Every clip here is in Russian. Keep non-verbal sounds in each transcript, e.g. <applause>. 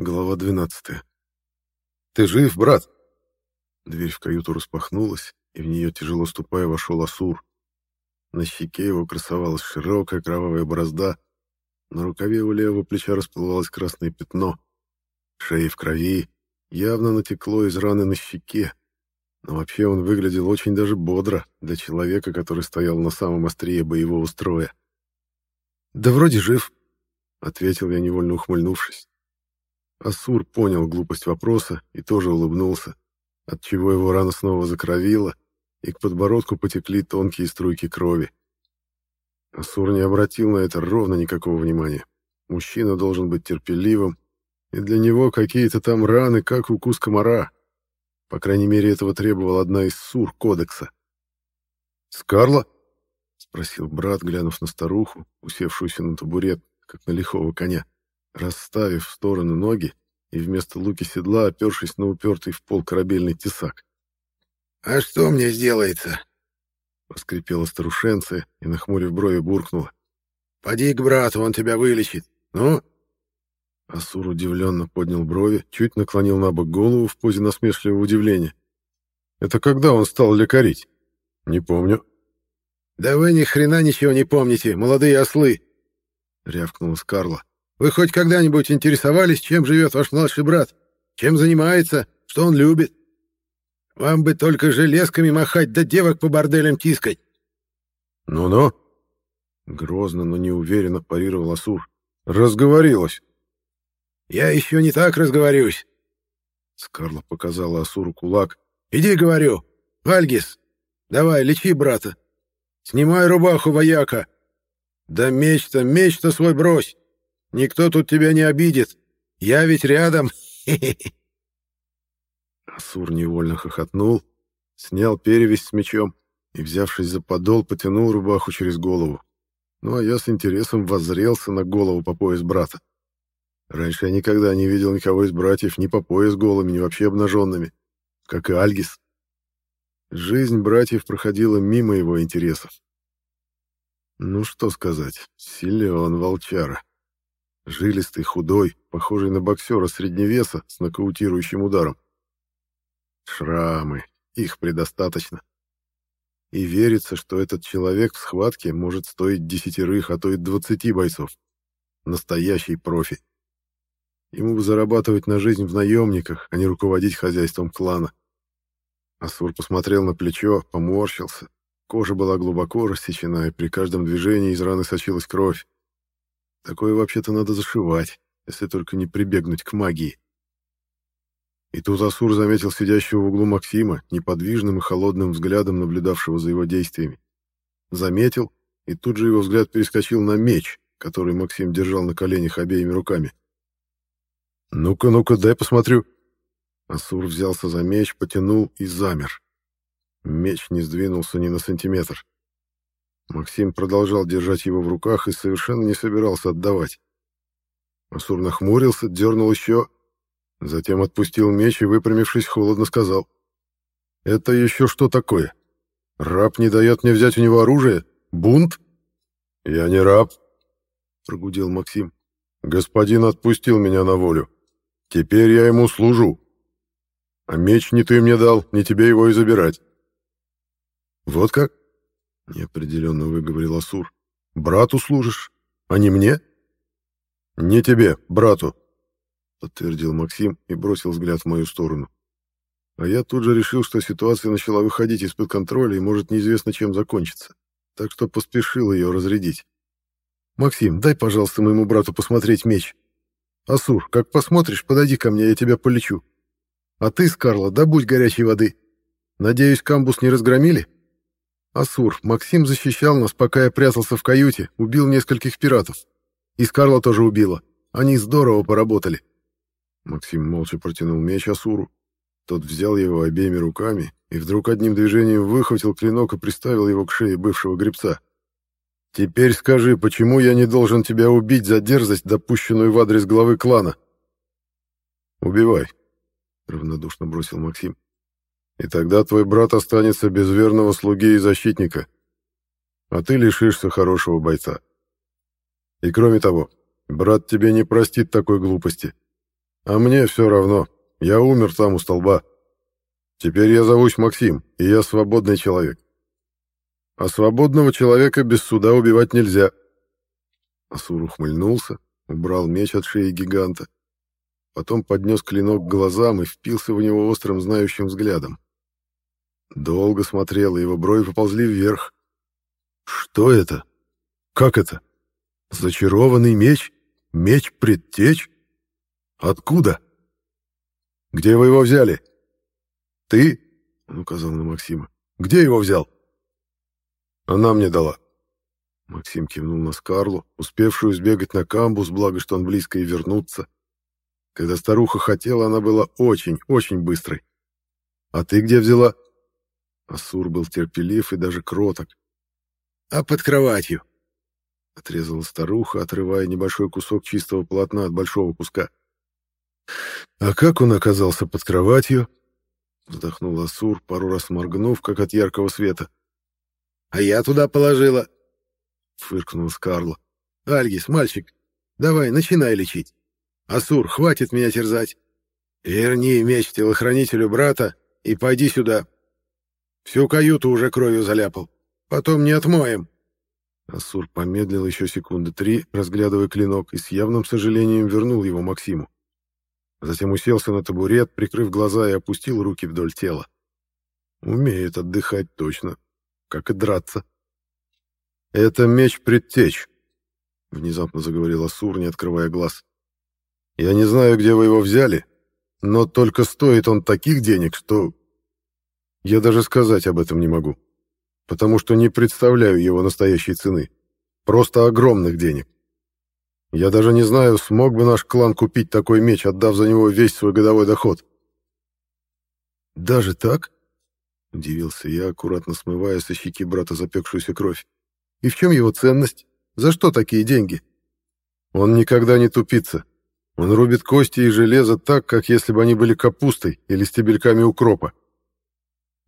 Глава 12. «Ты жив, брат?» Дверь в каюту распахнулась, и в нее, тяжело ступая, вошел Асур. На щеке его красовалась широкая кровавая борозда, на рукаве у левого плеча расплывалось красное пятно. Шея в крови, явно натекло из раны на щеке, но вообще он выглядел очень даже бодро для человека, который стоял на самом острие боевого строя. «Да вроде жив», — ответил я, невольно ухмыльнувшись. Асур понял глупость вопроса и тоже улыбнулся, отчего его рана снова закровила, и к подбородку потекли тонкие струйки крови. Асур не обратил на это ровно никакого внимания. Мужчина должен быть терпеливым, и для него какие-то там раны, как укус комара. По крайней мере, этого требовала одна из сур кодекса. «Скарла?» — спросил брат, глянув на старуху, усевшуюся на табурет, как на лихого коня расставив в стороны ноги и вместо луки седла опершись на упертый в пол корабельный тесак. «А что мне сделается?» — поскрипела старушенция и, нахмурив брови, буркнула. «Поди к брату, он тебя вылечит. Ну?» Асур удивленно поднял брови, чуть наклонил на бок голову в позе насмешливого удивления. «Это когда он стал лекарить?» «Не помню». «Да вы ни хрена ничего не помните, молодые ослы!» — рявкнула Скарла. Вы хоть когда-нибудь интересовались, чем живет ваш младший брат? Чем занимается? Что он любит? Вам бы только железками махать, да девок по борделям тискать. Ну-ну. Грозно, но неуверенно парировал Асур. Разговорилась. Я еще не так разговорюсь. Скарла показала Асуру кулак. Иди, говорю. Альгис, давай, лечи брата. Снимай рубаху, вояка. Да меч-то, меч-то свой брось. Никто тут тебя не обидит. Я ведь рядом. Асур невольно хохотнул, снял перевязь с мечом и, взявшись за подол, потянул рубаху через голову. Ну а я с интересом воззрелся на голову по пояс брата. Раньше я никогда не видел никого из братьев ни по пояс голыми, ни вообще обнаженными, как и Альгис. Жизнь братьев проходила мимо его интересов. Ну что сказать, силен волчара. Жилистый, худой, похожий на боксера средневеса с нокаутирующим ударом. Шрамы. Их предостаточно. И верится, что этот человек в схватке может стоить десятерых, а то и двадцати бойцов. Настоящий профи. Ему бы зарабатывать на жизнь в наемниках, а не руководить хозяйством клана. Асур посмотрел на плечо, поморщился. Кожа была глубоко рассечена, и при каждом движении из раны сочилась кровь. Такое вообще-то надо зашивать, если только не прибегнуть к магии. И тут Асур заметил сидящего в углу Максима, неподвижным и холодным взглядом наблюдавшего за его действиями. Заметил, и тут же его взгляд перескочил на меч, который Максим держал на коленях обеими руками. «Ну-ка, ну-ка, дай посмотрю». Асур взялся за меч, потянул и замер. Меч не сдвинулся ни на сантиметр. Максим продолжал держать его в руках и совершенно не собирался отдавать. Асур нахмурился, дернул еще, затем отпустил меч и, выпрямившись, холодно сказал. «Это еще что такое? Раб не дает мне взять у него оружие? Бунт?» «Я не раб», — прогудел Максим. «Господин отпустил меня на волю. Теперь я ему служу. А меч не ты мне дал, не тебе его и забирать». «Вот как?» Неопределенно выговорил Асур. Брату служишь, а не мне? Не тебе, брату, подтвердил Максим и бросил взгляд в мою сторону. А я тут же решил, что ситуация начала выходить из-под контроля и может неизвестно чем закончиться, так что поспешил ее разрядить. «Максим, дай, пожалуйста, моему брату посмотреть меч. Асур, как посмотришь, подойди ко мне, я тебя полечу. А ты, Скарла, добудь горячей воды. Надеюсь, камбус не разгромили?» Асур, Максим защищал нас, пока я прятался в каюте, убил нескольких пиратов. И Скарла тоже убила. Они здорово поработали. Максим молча протянул меч Асуру. Тот взял его обеими руками и вдруг одним движением выхватил клинок и приставил его к шее бывшего гребца. «Теперь скажи, почему я не должен тебя убить за дерзость, допущенную в адрес главы клана?» «Убивай», — равнодушно бросил Максим. И тогда твой брат останется без верного слуги и защитника, а ты лишишься хорошего бойца. И кроме того, брат тебе не простит такой глупости. А мне все равно. Я умер там у столба. Теперь я зовусь Максим, и я свободный человек. А свободного человека без суда убивать нельзя. Асур ухмыльнулся, убрал меч от шеи гиганта. Потом поднес клинок к глазам и впился в него острым знающим взглядом. Долго смотрел, и его брови поползли вверх. Что это? Как это? Зачарованный меч? Меч предтеч? Откуда? Где вы его взяли? Ты? Он указал на Максима. Где его взял? Она мне дала. Максим кивнул на Скарлу, успевшую сбегать на камбус, благо что он близко и вернуться. Когда старуха хотела, она была очень, очень быстрой. А ты где взяла? Асур был терпелив и даже кроток. А под кроватью. Отрезала старуха, отрывая небольшой кусок чистого полотна от большого куска. «А как он оказался под кроватью?» Вздохнул Асур, пару раз моргнув, как от яркого света. «А я туда положила!» Фыркнул Скарла. «Альгис, мальчик, давай, начинай лечить. Асур, хватит меня терзать. Верни меч телохранителю брата и пойди сюда. Всю каюту уже кровью заляпал. Потом не отмоем». Асур помедлил еще секунды три, разглядывая клинок, и с явным сожалением вернул его Максиму. Затем уселся на табурет, прикрыв глаза и опустил руки вдоль тела. Умеет отдыхать точно, как и драться. «Это меч предтеч», — внезапно заговорил Асур, не открывая глаз. «Я не знаю, где вы его взяли, но только стоит он таких денег, что... Я даже сказать об этом не могу, потому что не представляю его настоящей цены. Просто огромных денег. Я даже не знаю, смог бы наш клан купить такой меч, отдав за него весь свой годовой доход. Даже так? Удивился я, аккуратно смывая со щеки брата запекшуюся кровь. И в чем его ценность? За что такие деньги? Он никогда не тупится. Он рубит кости и железо так, как если бы они были капустой или стебельками укропа.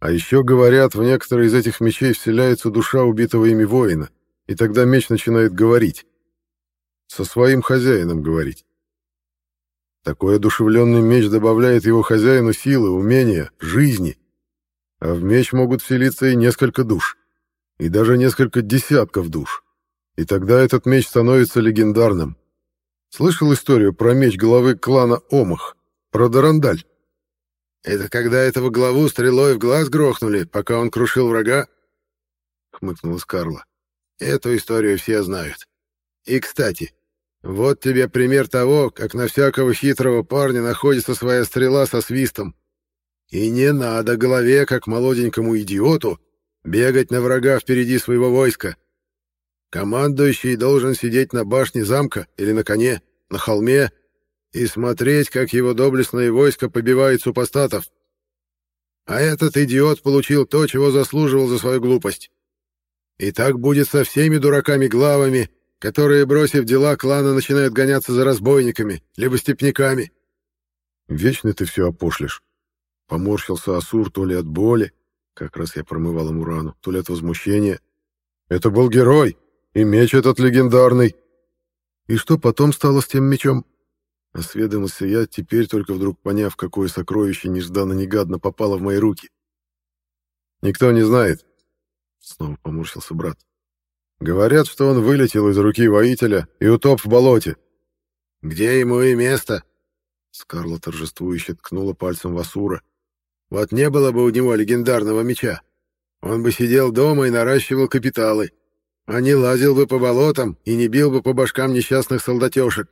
А еще, говорят, в некоторые из этих мечей вселяется душа убитого ими воина, и тогда меч начинает говорить со своим хозяином говорить. Такой одушевленный меч добавляет его хозяину силы, умения, жизни. А в меч могут вселиться и несколько душ, и даже несколько десятков душ. И тогда этот меч становится легендарным. Слышал историю про меч главы клана Омах, про Дарандаль? «Это когда этого главу стрелой в глаз грохнули, пока он крушил врага?» — хмыкнула Скарла. «Эту историю все знают. И, кстати, вот тебе пример того, как на всякого хитрого парня находится своя стрела со свистом. И не надо голове, как молоденькому идиоту, бегать на врага впереди своего войска. Командующий должен сидеть на башне замка или на коне, на холме, и смотреть, как его доблестное войско побивает супостатов. А этот идиот получил то, чего заслуживал за свою глупость. И так будет со всеми дураками-главами, которые, бросив дела клана, начинают гоняться за разбойниками, либо степняками. Вечно ты все опошлишь. Поморщился Асур то ли от боли, как раз я промывал ему рану, то ли от возмущения. Это был герой, и меч этот легендарный. И что потом стало с тем мечом? Осведомился я, теперь только вдруг поняв, какое сокровище нежданно-негадно попало в мои руки. Никто не знает. Снова поморщился брат. Говорят, что он вылетел из руки воителя и утоп в болоте. Где ему и место? Скарла торжествующе ткнула пальцем в Асура. Вот не было бы у него легендарного меча. Он бы сидел дома и наращивал капиталы, а не лазил бы по болотам и не бил бы по башкам несчастных солдатешек.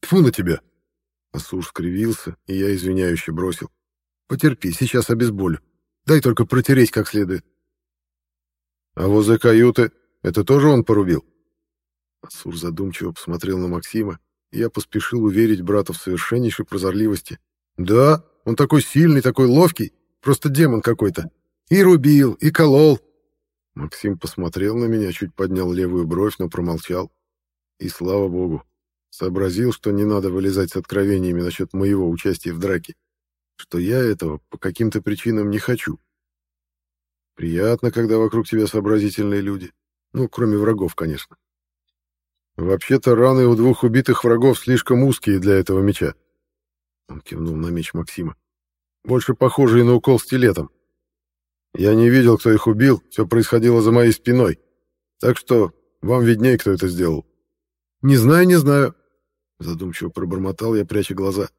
Тьфу на тебя! Асур скривился, и я извиняюще бросил. Потерпи, сейчас обезболю. Дай только протереть как следует. А возле каюты это тоже он порубил?» Асур задумчиво посмотрел на Максима, и я поспешил уверить брата в совершеннейшей прозорливости. «Да, он такой сильный, такой ловкий, просто демон какой-то. И рубил, и колол». Максим посмотрел на меня, чуть поднял левую бровь, но промолчал. И слава богу, сообразил, что не надо вылезать с откровениями насчет моего участия в драке, что я этого по каким-то причинам не хочу. Приятно, когда вокруг тебя сообразительные люди. Ну, кроме врагов, конечно. Вообще-то раны у двух убитых врагов слишком узкие для этого меча. Он кивнул на меч Максима. «Больше похожий на укол стилетом. Я не видел, кто их убил, все происходило за моей спиной. Так что вам виднее, кто это сделал». «Не знаю, не знаю», — задумчиво пробормотал я, пряча глаза.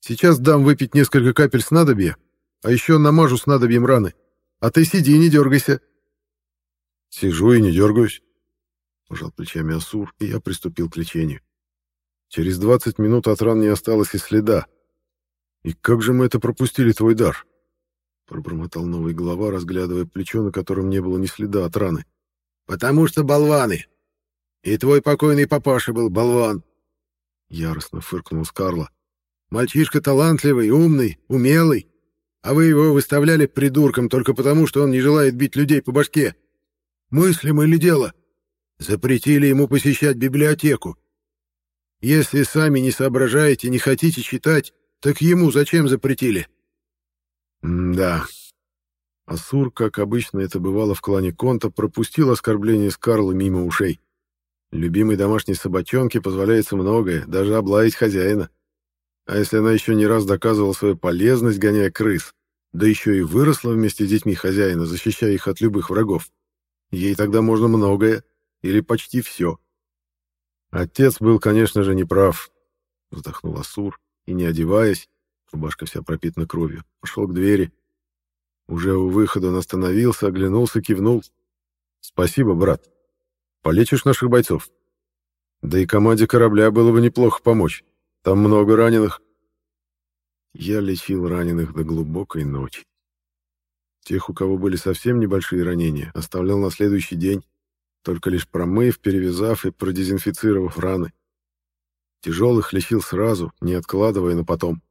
«Сейчас дам выпить несколько капель снадобья, а еще намажу снадобьем раны. А ты сиди и не дергайся». «Сижу и не дергаюсь», — пожал плечами Асур, и я приступил к лечению. Через 20 минут от ран не осталось и следа. «И как же мы это пропустили, твой дар?» Пробормотал новый глава, разглядывая плечо, на котором не было ни следа от раны. «Потому что болваны. И твой покойный папаша был болван!» Яростно фыркнул Скарла. «Мальчишка талантливый, умный, умелый, а вы его выставляли придурком только потому, что он не желает бить людей по башке. Мыслим или дело? Запретили ему посещать библиотеку. Если сами не соображаете, не хотите читать, так ему зачем запретили?» «Да». Асур, как обычно это бывало в клане Конта, пропустил оскорбление Скарла мимо ушей. Любимой домашней собачонке позволяется многое, даже облаять хозяина. А если она еще не раз доказывала свою полезность, гоняя крыс, да еще и выросла вместе с детьми хозяина, защищая их от любых врагов, ей тогда можно многое, или почти все. Отец был, конечно же, неправ, вздохнул Асур, и, не одеваясь, рубашка вся пропитана кровью, пошел к двери. Уже у выхода он остановился, оглянулся, кивнул. «Спасибо, брат. Полечишь наших бойцов? Да и команде корабля было бы неплохо помочь. Там много раненых. Я лечил раненых до глубокой ночи. Тех, у кого были совсем небольшие ранения, оставлял на следующий день, только лишь промыв, перевязав и продезинфицировав раны. Тяжелых лечил сразу, не откладывая на потом.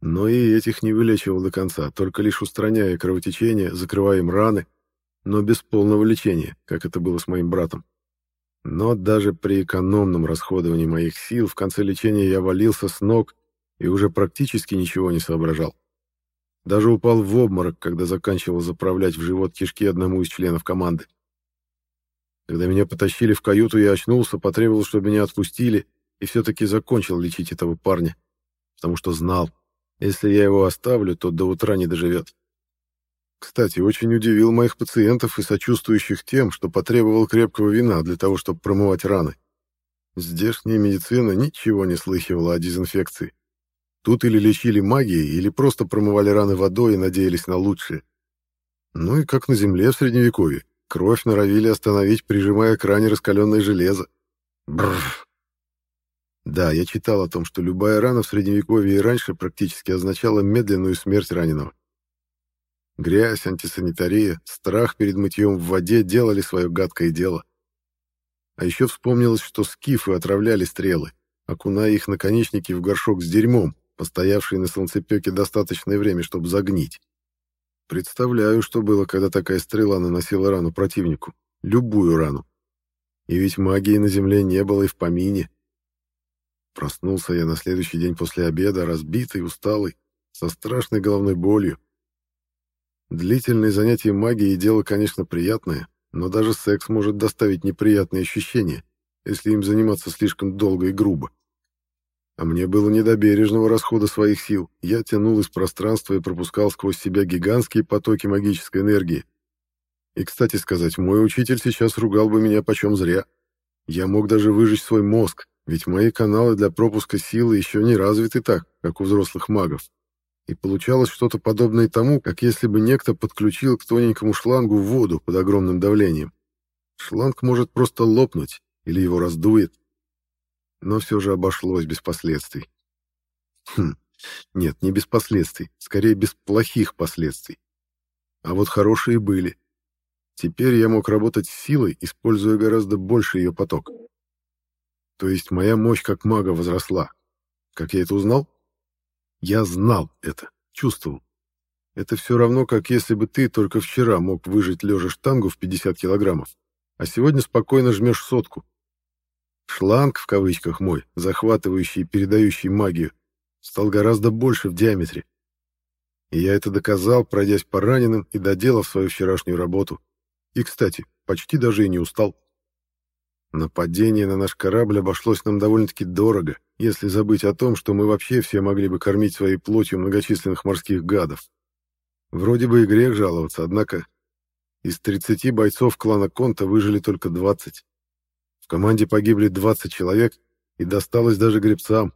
Но и этих не вылечивал до конца, только лишь устраняя кровотечение, закрывая им раны, но без полного лечения, как это было с моим братом. Но даже при экономном расходовании моих сил в конце лечения я валился с ног и уже практически ничего не соображал. Даже упал в обморок, когда заканчивал заправлять в живот кишки одному из членов команды. Когда меня потащили в каюту, я очнулся, потребовал, чтобы меня отпустили, и все-таки закончил лечить этого парня, потому что знал, если я его оставлю, то до утра не доживет. Кстати, очень удивил моих пациентов и сочувствующих тем, что потребовал крепкого вина для того, чтобы промывать раны. Здешняя медицина ничего не слыхивала о дезинфекции. Тут или лечили магией, или просто промывали раны водой и надеялись на лучшее. Ну и как на земле в Средневековье. Кровь норовили остановить, прижимая к ране раскаленное железо. Бррр. Да, я читал о том, что любая рана в Средневековье и раньше практически означала медленную смерть раненого. Грязь, антисанитария, страх перед мытьем в воде делали свое гадкое дело. А еще вспомнилось, что скифы отравляли стрелы, окуная их наконечники в горшок с дерьмом, постоявший на солнцепеке достаточное время, чтобы загнить. Представляю, что было, когда такая стрела наносила рану противнику. Любую рану. И ведь магии на земле не было и в помине. Проснулся я на следующий день после обеда, разбитый, усталый, со страшной головной болью. Длительные занятия магией — дело, конечно, приятное, но даже секс может доставить неприятные ощущения, если им заниматься слишком долго и грубо. А мне было не до бережного расхода своих сил. Я тянул из пространства и пропускал сквозь себя гигантские потоки магической энергии. И, кстати сказать, мой учитель сейчас ругал бы меня почем зря. Я мог даже выжечь свой мозг, ведь мои каналы для пропуска силы еще не развиты так, как у взрослых магов и получалось что-то подобное тому, как если бы некто подключил к тоненькому шлангу воду под огромным давлением. Шланг может просто лопнуть или его раздует. Но все же обошлось без последствий. Хм, нет, не без последствий, скорее без плохих последствий. А вот хорошие были. Теперь я мог работать с силой, используя гораздо больше ее поток. То есть моя мощь как мага возросла. Как я это узнал? Я знал это, чувствовал. Это все равно, как если бы ты только вчера мог выжить лежа штангу в 50 килограммов, а сегодня спокойно жмешь сотку. Шланг, в кавычках мой, захватывающий и передающий магию, стал гораздо больше в диаметре. И я это доказал, пройдясь по раненым и доделав свою вчерашнюю работу. И, кстати, почти даже и не устал. Нападение на наш корабль обошлось нам довольно-таки дорого, если забыть о том, что мы вообще все могли бы кормить своей плотью многочисленных морских гадов. Вроде бы и грех жаловаться, однако из 30 бойцов клана Конта выжили только 20. В команде погибли 20 человек, и досталось даже гребцам.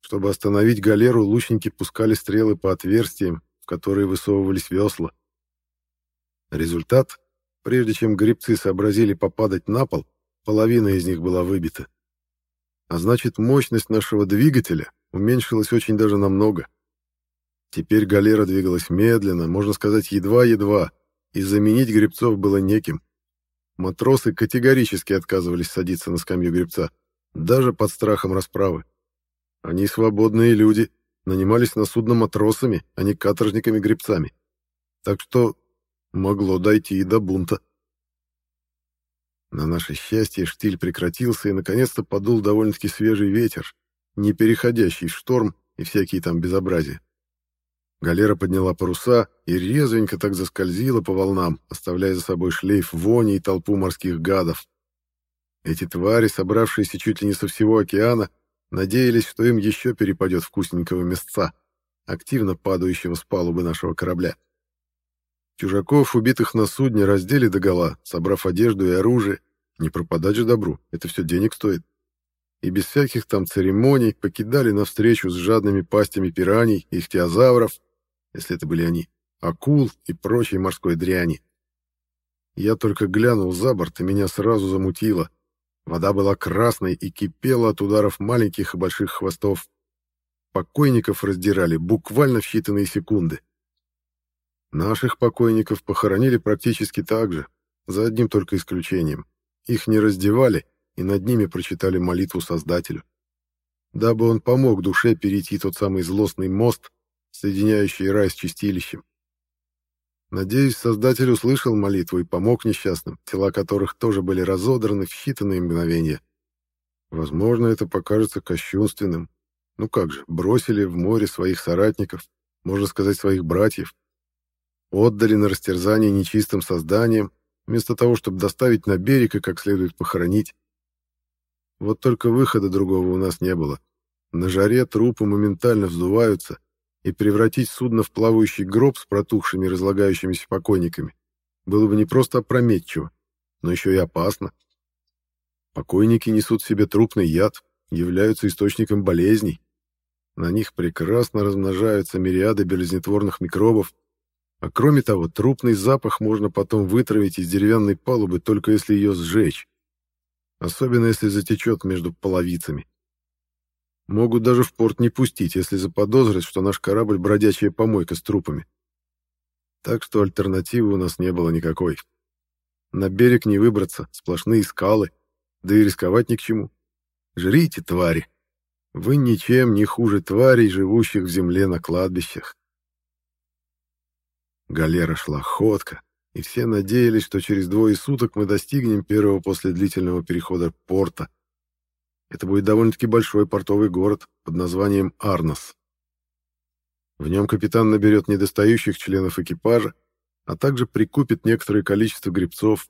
Чтобы остановить галеру, лучники пускали стрелы по отверстиям, в которые высовывались весла. Результат, прежде чем гребцы сообразили попадать на пол, половина из них была выбита. А значит, мощность нашего двигателя уменьшилась очень даже намного. Теперь галера двигалась медленно, можно сказать, едва-едва, и заменить гребцов было неким. Матросы категорически отказывались садиться на скамью гребца, даже под страхом расправы. Они свободные люди, нанимались на судно матросами, а не каторжниками-гребцами. Так что могло дойти и до бунта. На наше счастье штиль прекратился, и наконец-то подул довольно-таки свежий ветер, не переходящий в шторм и всякие там безобразия. Галера подняла паруса и резвенько так заскользила по волнам, оставляя за собой шлейф вони и толпу морских гадов. Эти твари, собравшиеся чуть ли не со всего океана, надеялись, что им еще перепадет вкусненького мясца, активно падающего с палубы нашего корабля. Чужаков, убитых на судне, раздели догола, собрав одежду и оружие. Не пропадать же добру, это все денег стоит. И без всяких там церемоний покидали навстречу с жадными пастями пираний, ихтиозавров, если это были они, акул и прочей морской дряни. Я только глянул за борт, и меня сразу замутило. Вода была красной и кипела от ударов маленьких и больших хвостов. Покойников раздирали буквально в считанные секунды. Наших покойников похоронили практически так же, за одним только исключением. Их не раздевали и над ними прочитали молитву Создателю. Дабы он помог душе перейти тот самый злостный мост, соединяющий рай с чистилищем. Надеюсь, Создатель услышал молитву и помог несчастным, тела которых тоже были разодраны в считанные мгновения. Возможно, это покажется кощунственным. Ну как же, бросили в море своих соратников, можно сказать, своих братьев, Отдали на растерзание нечистым созданиям, вместо того, чтобы доставить на берег и как следует похоронить. Вот только выхода другого у нас не было. На жаре трупы моментально вздуваются, и превратить судно в плавающий гроб с протухшими разлагающимися покойниками было бы не просто опрометчиво, но еще и опасно. Покойники несут в себе трупный яд, являются источником болезней. На них прекрасно размножаются мириады болезнетворных микробов, а кроме того, трупный запах можно потом вытравить из деревянной палубы, только если ее сжечь. Особенно если затечет между половицами. Могут даже в порт не пустить, если заподозрят, что наш корабль — бродячая помойка с трупами. Так что альтернативы у нас не было никакой. На берег не выбраться, сплошные скалы, да и рисковать ни к чему. Жрите, твари. Вы ничем не хуже тварей, живущих в земле на кладбищах. Галера шла ходка, и все надеялись, что через двое суток мы достигнем первого после длительного перехода порта. Это будет довольно-таки большой портовый город под названием Арнос. В нем капитан наберет недостающих членов экипажа, а также прикупит некоторое количество гребцов.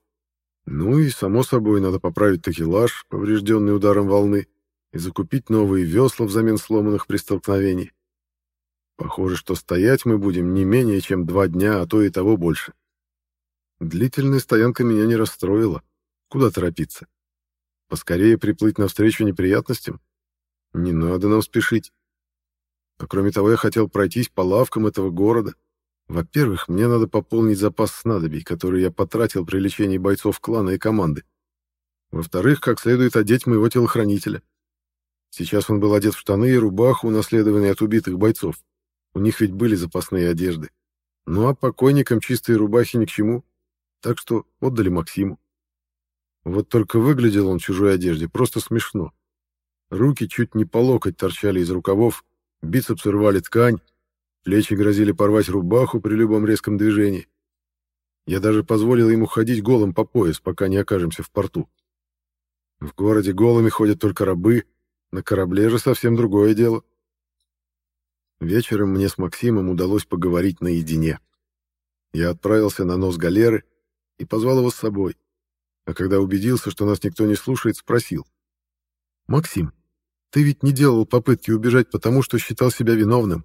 Ну и, само собой, надо поправить такелаж, поврежденный ударом волны, и закупить новые весла взамен сломанных при столкновении. Похоже, что стоять мы будем не менее чем два дня, а то и того больше. Длительная стоянка меня не расстроила. Куда торопиться? Поскорее приплыть навстречу неприятностям? Не надо нам спешить. А кроме того, я хотел пройтись по лавкам этого города. Во-первых, мне надо пополнить запас снадобий, которые я потратил при лечении бойцов клана и команды. Во-вторых, как следует одеть моего телохранителя. Сейчас он был одет в штаны и рубаху, унаследованные от убитых бойцов. У них ведь были запасные одежды. Ну а покойникам чистые рубахи ни к чему. Так что отдали Максиму. Вот только выглядел он в чужой одежде просто смешно. Руки чуть не по локоть торчали из рукавов, бицепсы рвали ткань, плечи грозили порвать рубаху при любом резком движении. Я даже позволил ему ходить голым по пояс, пока не окажемся в порту. В городе голыми ходят только рабы, на корабле же совсем другое дело. Вечером мне с Максимом удалось поговорить наедине. Я отправился на нос галеры и позвал его с собой. а когда убедился, что нас никто не слушает, спросил. «Максим, ты ведь не делал попытки убежать, потому что считал себя виновным,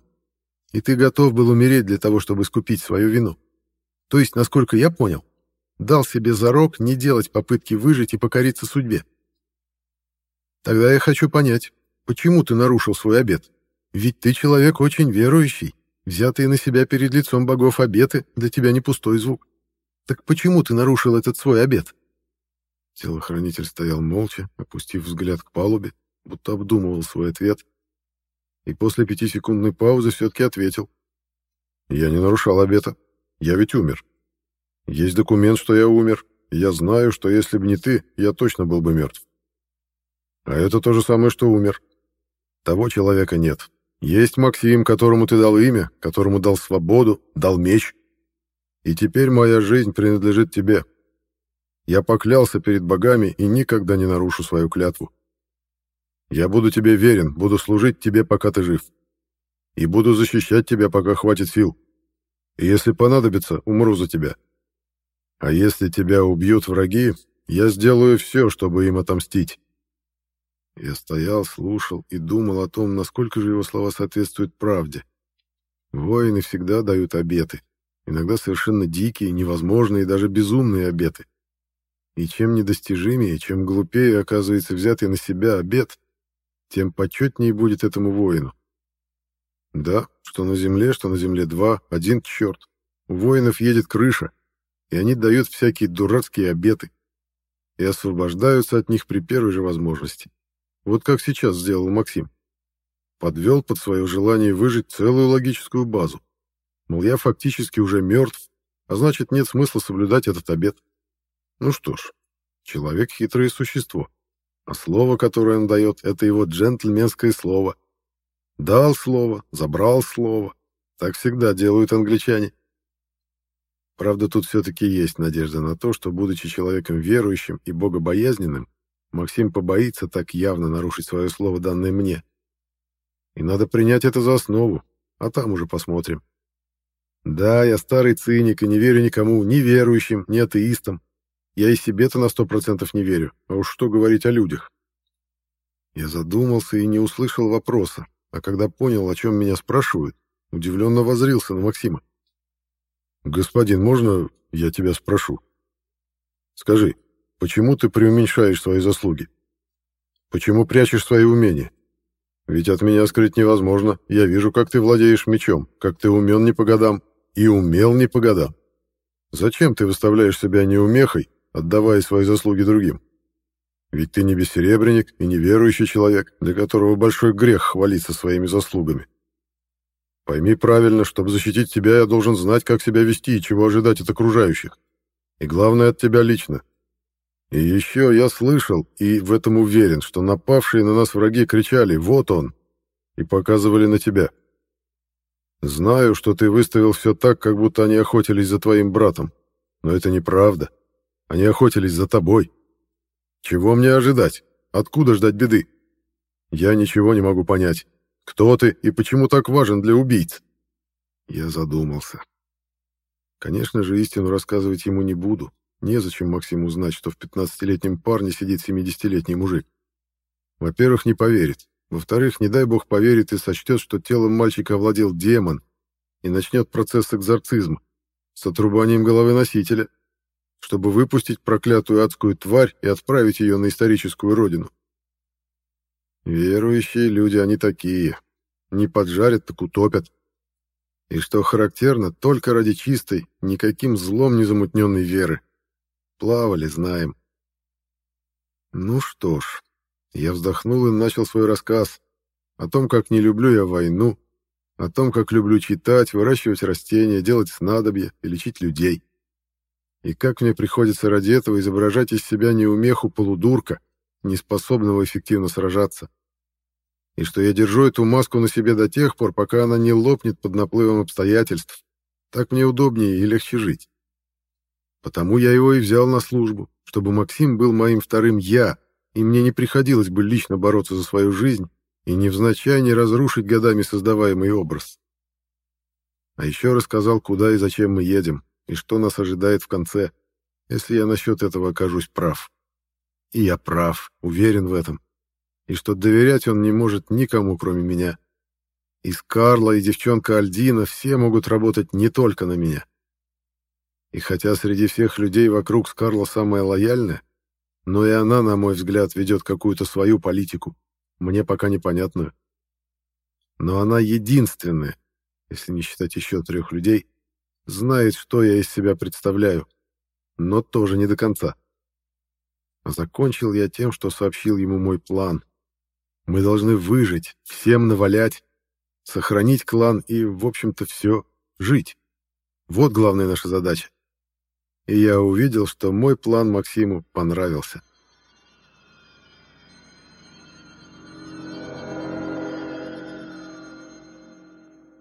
и ты готов был умереть для того, чтобы искупить свою вину. То есть, насколько я понял, дал себе зарок не делать попытки выжить и покориться судьбе. Тогда я хочу понять, почему ты нарушил свой обет? Ведь ты человек очень верующий, взятые на себя перед лицом богов обеты для тебя не пустой звук. Так почему ты нарушил этот свой обет? Телохранитель стоял молча, опустив взгляд к палубе, будто обдумывал свой ответ, и после пятисекундной паузы все-таки ответил. «Я не нарушал обета. Я ведь умер. Есть документ, что я умер, я знаю, что если бы не ты, я точно был бы мертв. А это то же самое, что умер. Того человека нет. Есть Максим, которому ты дал имя, которому дал свободу, дал меч. И теперь моя жизнь принадлежит тебе. Я поклялся перед богами и никогда не нарушу свою клятву. Я буду тебе верен, буду служить тебе, пока ты жив. И буду защищать тебя, пока хватит сил. И если понадобится, умру за тебя. А если тебя убьют враги, я сделаю все, чтобы им отомстить. Я стоял, слушал и думал о том, насколько же его слова соответствуют правде. Воины всегда дают обеты, иногда совершенно дикие, невозможные и даже безумные обеты. И чем недостижимее, чем глупее оказывается взятый на себя обет, тем почетнее будет этому воину. Да, что на земле, что на земле два, один черт. У воинов едет крыша, и они дают всякие дурацкие обеты и освобождаются от них при первой же возможности. Вот как сейчас сделал Максим. Подвел под свое желание выжить целую логическую базу. Мол, я фактически уже мертв, а значит, нет смысла соблюдать этот обет. Ну что ж, человек хитрое существо. А слово, которое он дает, это его джентльменское слово. Дал слово, забрал слово. Так всегда делают англичане. Правда, тут все-таки есть надежда на то, что, будучи человеком верующим и богобоязненным, Максим побоится так явно нарушить свое слово, данное мне. И надо принять это за основу, а там уже посмотрим. Да, я старый циник и не верю никому, ни верующим, ни атеистам. Я и себе-то на сто процентов не верю, а уж что говорить о людях. Я задумался и не услышал вопроса, а когда понял, о чем меня спрашивают, удивленно возрился на Максима. «Господин, можно я тебя спрошу? Скажи, почему ты преуменьшаешь свои заслуги? Почему прячешь свои умения? Ведь от меня скрыть невозможно. Я вижу, как ты владеешь мечом, как ты умен не по годам и умел не по годам. Зачем ты выставляешь себя неумехой, отдавая свои заслуги другим. Ведь ты не бессеребренник и не верующий человек, для которого большой грех хвалиться своими заслугами. Пойми правильно, чтобы защитить тебя, я должен знать, как себя вести и чего ожидать от окружающих. И главное, от тебя лично. И еще я слышал, и в этом уверен, что напавшие на нас враги кричали «Вот он!» и показывали на тебя. Знаю, что ты выставил все так, как будто они охотились за твоим братом, но это неправда. Они охотились за тобой. Чего мне ожидать? Откуда ждать беды? Я ничего не могу понять. Кто ты и почему так важен для убийц? Я задумался. Конечно же, истину рассказывать ему не буду. Незачем Максиму знать, что в 15-летнем парне сидит 70-летний мужик. Во-первых, не поверит. Во-вторых, не дай бог поверит и сочтет, что телом мальчика овладел демон и начнет процесс экзорцизма с отрубанием головы носителя — чтобы выпустить проклятую адскую тварь и отправить ее на историческую родину. Верующие люди они такие. Не поджарят, так утопят. И что характерно, только ради чистой, никаким злом не замутненной веры. Плавали, знаем. Ну что ж, я вздохнул и начал свой рассказ о том, как не люблю я войну, о том, как люблю читать, выращивать растения, делать снадобья и лечить людей. И как мне приходится ради этого изображать из себя неумеху полудурка, неспособного эффективно сражаться. И что я держу эту маску на себе до тех пор, пока она не лопнет под наплывом обстоятельств. Так мне удобнее и легче жить. Потому я его и взял на службу, чтобы Максим был моим вторым «я», и мне не приходилось бы лично бороться за свою жизнь и невзначай не разрушить годами создаваемый образ. А еще рассказал, куда и зачем мы едем, и что нас ожидает в конце. если я насчет этого окажусь прав. И я прав, уверен в этом. И что доверять он не может никому, кроме меня. И Скарла, и девчонка Альдина все могут работать не только на меня. И хотя среди всех людей вокруг Скарла самая лояльная, но и она, на мой взгляд, ведет какую-то свою политику, мне пока непонятную. Но она единственная, если не считать еще трех людей, знает, что я из себя представляю, но тоже не до конца. Закончил я тем, что сообщил ему мой план. Мы должны выжить, всем навалять, сохранить клан и, в общем-то, все, жить. Вот главная наша задача. И я увидел, что мой план Максиму понравился.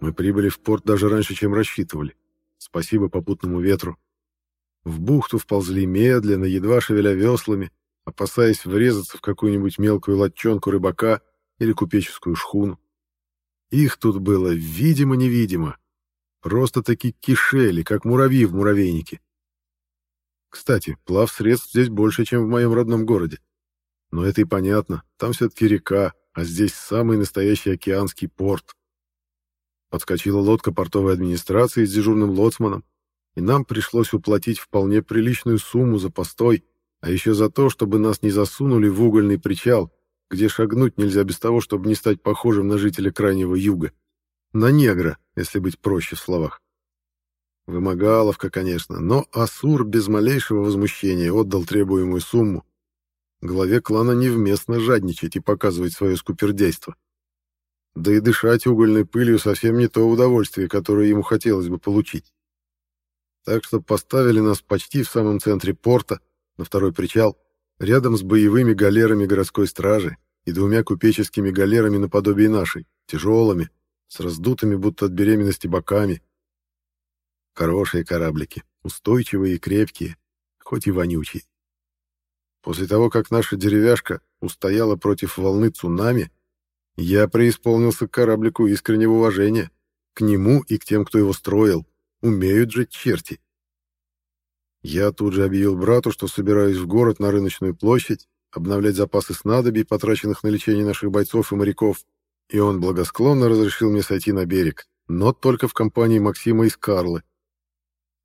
Мы прибыли в порт даже раньше, чем рассчитывали. Спасибо попутному ветру. В бухту вползли медленно, едва шевеля веслами, опасаясь врезаться в какую-нибудь мелкую лодчонку рыбака или купеческую шхуну. Их тут было видимо-невидимо. Просто-таки кишели, как муравьи в муравейнике. Кстати, плав средств здесь больше, чем в моем родном городе. Но это и понятно, там все-таки река, а здесь самый настоящий океанский порт. Подскочила лодка портовой администрации с дежурным лоцманом, и нам пришлось уплатить вполне приличную сумму за постой, а еще за то, чтобы нас не засунули в угольный причал, где шагнуть нельзя без того, чтобы не стать похожим на жителя Крайнего Юга. На негра, если быть проще в словах. Вымогаловка, конечно, но Асур без малейшего возмущения отдал требуемую сумму. Главе клана невместно жадничать и показывать свое скупердейство. Да и дышать угольной пылью совсем не то удовольствие, которое ему хотелось бы получить. Так что поставили нас почти в самом центре порта, на второй причал, рядом с боевыми галерами городской стражи и двумя купеческими галерами наподобие нашей, тяжелыми, с раздутыми будто от беременности боками. Хорошие кораблики, устойчивые и крепкие, хоть и вонючие. После того, как наша деревяшка устояла против волны цунами, я преисполнился к кораблику искреннего уважения. К нему и к тем, кто его строил. Умеют же черти. Я тут же объявил брату, что собираюсь в город на рыночную площадь, обновлять запасы снадобий, потраченных на лечение наших бойцов и моряков, и он благосклонно разрешил мне сойти на берег, но только в компании Максима и Скарлы.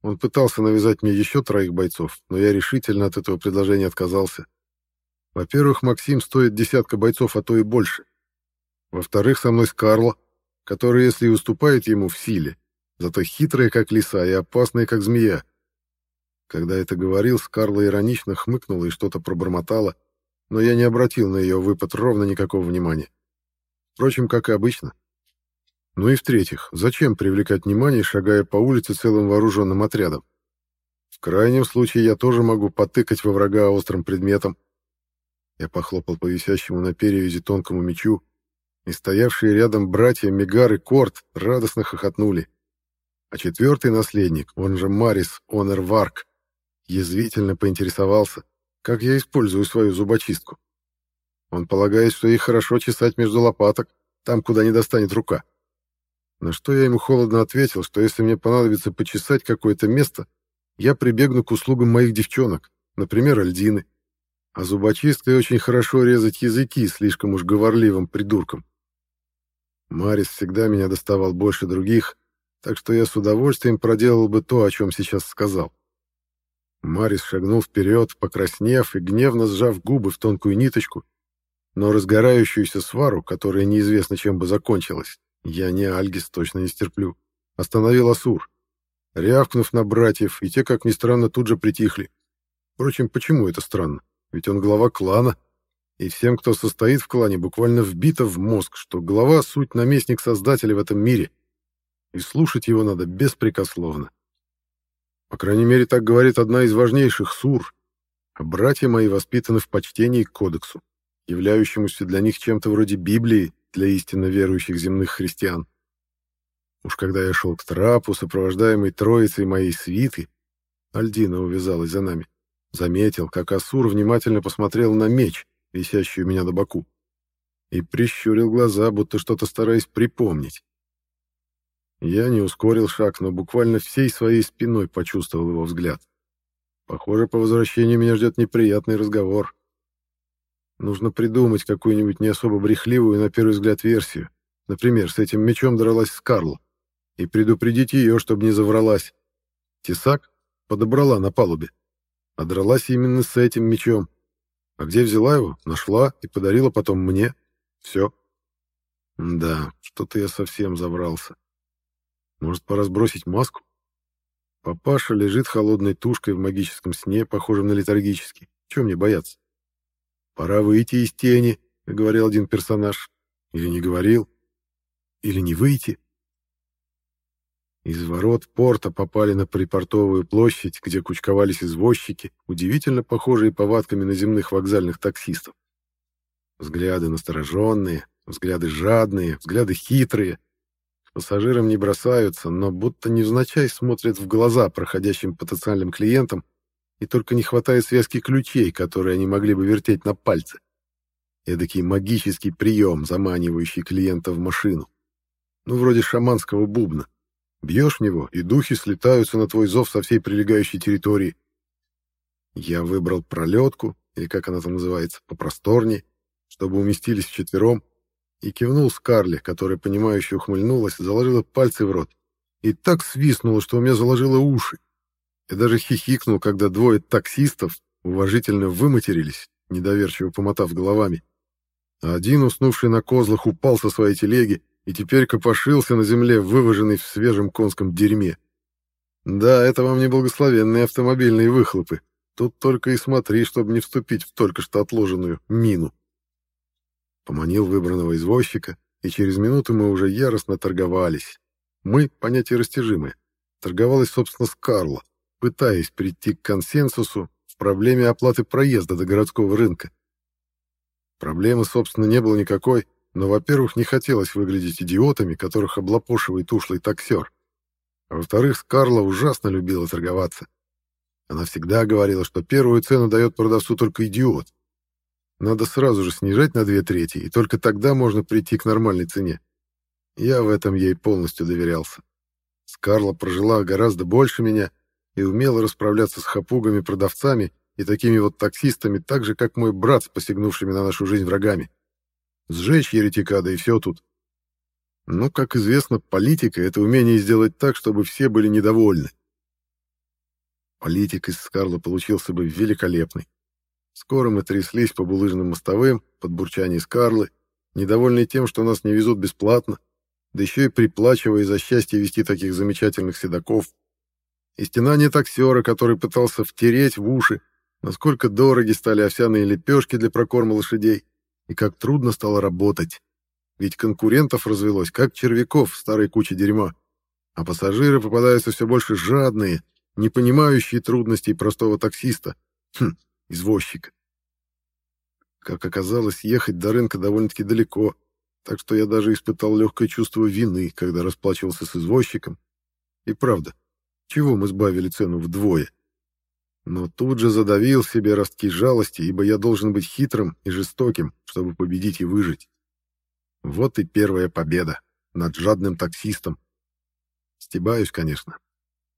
Он пытался навязать мне еще троих бойцов, но я решительно от этого предложения отказался. Во-первых, Максим стоит десятка бойцов, а то и больше. Во-вторых, со мной Скарла, который, если и уступает ему в силе, зато хитрая, как лиса, и опасная, как змея. Когда это говорил, Скарла иронично хмыкнула и что-то пробормотала, но я не обратил на ее выпад ровно никакого внимания. Впрочем, как и обычно. Ну и в-третьих, зачем привлекать внимание, шагая по улице целым вооруженным отрядом? В крайнем случае я тоже могу потыкать во врага острым предметом. Я похлопал по висящему на перевязи тонкому мечу, и стоявшие рядом братья Мегар и Корт радостно хохотнули. А четвертый наследник, он же Марис Онер Варк, язвительно поинтересовался, как я использую свою зубочистку. Он полагает, что их хорошо чесать между лопаток, там, куда не достанет рука. На что я ему холодно ответил, что если мне понадобится почесать какое-то место, я прибегну к услугам моих девчонок, например, Альдины. А зубочисткой очень хорошо резать языки слишком уж говорливым придуркам. Марис всегда меня доставал больше других, так что я с удовольствием проделал бы то, о чем сейчас сказал. Марис шагнул вперед, покраснев и гневно сжав губы в тонкую ниточку, но разгорающуюся свару, которая неизвестно чем бы закончилась, я не Альгис точно не стерплю. Остановил Асур, рявкнув на братьев, и те, как ни странно, тут же притихли. Впрочем, почему это странно? Ведь он глава клана, и всем, кто состоит в клане, буквально вбито в мозг, что глава — суть наместник Создателя в этом мире, и слушать его надо беспрекословно. По крайней мере, так говорит одна из важнейших сур, а братья мои воспитаны в почтении к кодексу, являющемуся для них чем-то вроде Библии для истинно верующих земных христиан. Уж когда я шел к трапу, сопровождаемый троицей моей свиты, Альдина увязалась за нами, заметил, как Асур внимательно посмотрел на меч, висящий у меня на боку, и прищурил глаза, будто что-то стараясь припомнить. Я не ускорил шаг, но буквально всей своей спиной почувствовал его взгляд. Похоже, по возвращению меня ждет неприятный разговор. Нужно придумать какую-нибудь не особо брехливую, на первый взгляд, версию. Например, с этим мечом дралась Скарл. И предупредить ее, чтобы не завралась. Тесак подобрала на палубе. А дралась именно с этим мечом. А где взяла его? Нашла и подарила потом мне. Все. Да, что-то я совсем забрался. Может, пора сбросить маску? Папаша лежит холодной тушкой в магическом сне, похожем на летаргический. Чего мне бояться? Пора выйти из тени, говорил один персонаж. Или не говорил? Или не выйти? Из ворот порта попали на припортовую площадь, где кучковались извозчики, удивительно похожие повадками на земных вокзальных таксистов. Взгляды настороженные, взгляды жадные, взгляды хитрые. К пассажирам не бросаются, но будто невзначай смотрят в глаза проходящим потенциальным клиентам, и только не хватает связки ключей, которые они могли бы вертеть на пальце. Эдакий магический прием, заманивающий клиента в машину. Ну, вроде шаманского бубна. Бьешь в него, и духи слетаются на твой зов со всей прилегающей территории. Я выбрал пролетку, или как она там называется, попросторнее, чтобы уместились вчетвером, и кивнул Скарле, которая, понимающе ухмыльнулась, заложила пальцы в рот. И так свистнула, что у меня заложило уши. Я даже хихикнул, когда двое таксистов уважительно выматерились, недоверчиво помотав головами. А один, уснувший на козлах, упал со своей телеги, и теперь копошился на земле, вываженный в свежем конском дерьме. Да, это вам не благословенные автомобильные выхлопы. Тут только и смотри, чтобы не вступить в только что отложенную мину. Поманил выбранного извозчика, и через минуту мы уже яростно торговались. Мы — понятие растяжимое. Торговалась, собственно, Скарла, пытаясь прийти к консенсусу в проблеме оплаты проезда до городского рынка. Проблемы, собственно, не было никакой, но, во-первых, не хотелось выглядеть идиотами, которых облапошивает ушлый таксер. А во-вторых, Скарла ужасно любила торговаться. Она всегда говорила, что первую цену дает продавцу только идиот. Надо сразу же снижать на две трети, и только тогда можно прийти к нормальной цене. Я в этом ей полностью доверялся. Скарла прожила гораздо больше меня и умела расправляться с хапугами-продавцами и такими вот таксистами, так же, как мой брат с посягнувшими на нашу жизнь врагами. Сжечь еретика, да и все тут. Но, как известно, политика — это умение сделать так, чтобы все были недовольны. Политик из Скарла получился бы великолепный. Скоро мы тряслись по булыжным мостовым, под бурчание Скарлы, недовольные тем, что нас не везут бесплатно, да еще и приплачивая за счастье вести таких замечательных седаков. И стенание таксера, который пытался втереть в уши, насколько дороги стали овсяные лепешки для прокорма лошадей, и как трудно стало работать. Ведь конкурентов развелось, как червяков в старой куче дерьма. А пассажиры попадаются все больше жадные, не понимающие трудностей простого таксиста. Хм, извозчика. Как оказалось, ехать до рынка довольно-таки далеко, так что я даже испытал легкое чувство вины, когда расплачивался с извозчиком. И правда, чего мы сбавили цену вдвое? Но тут же задавил себе ростки жалости, ибо я должен быть хитрым и жестоким, чтобы победить и выжить. Вот и первая победа над жадным таксистом. Стебаюсь, конечно.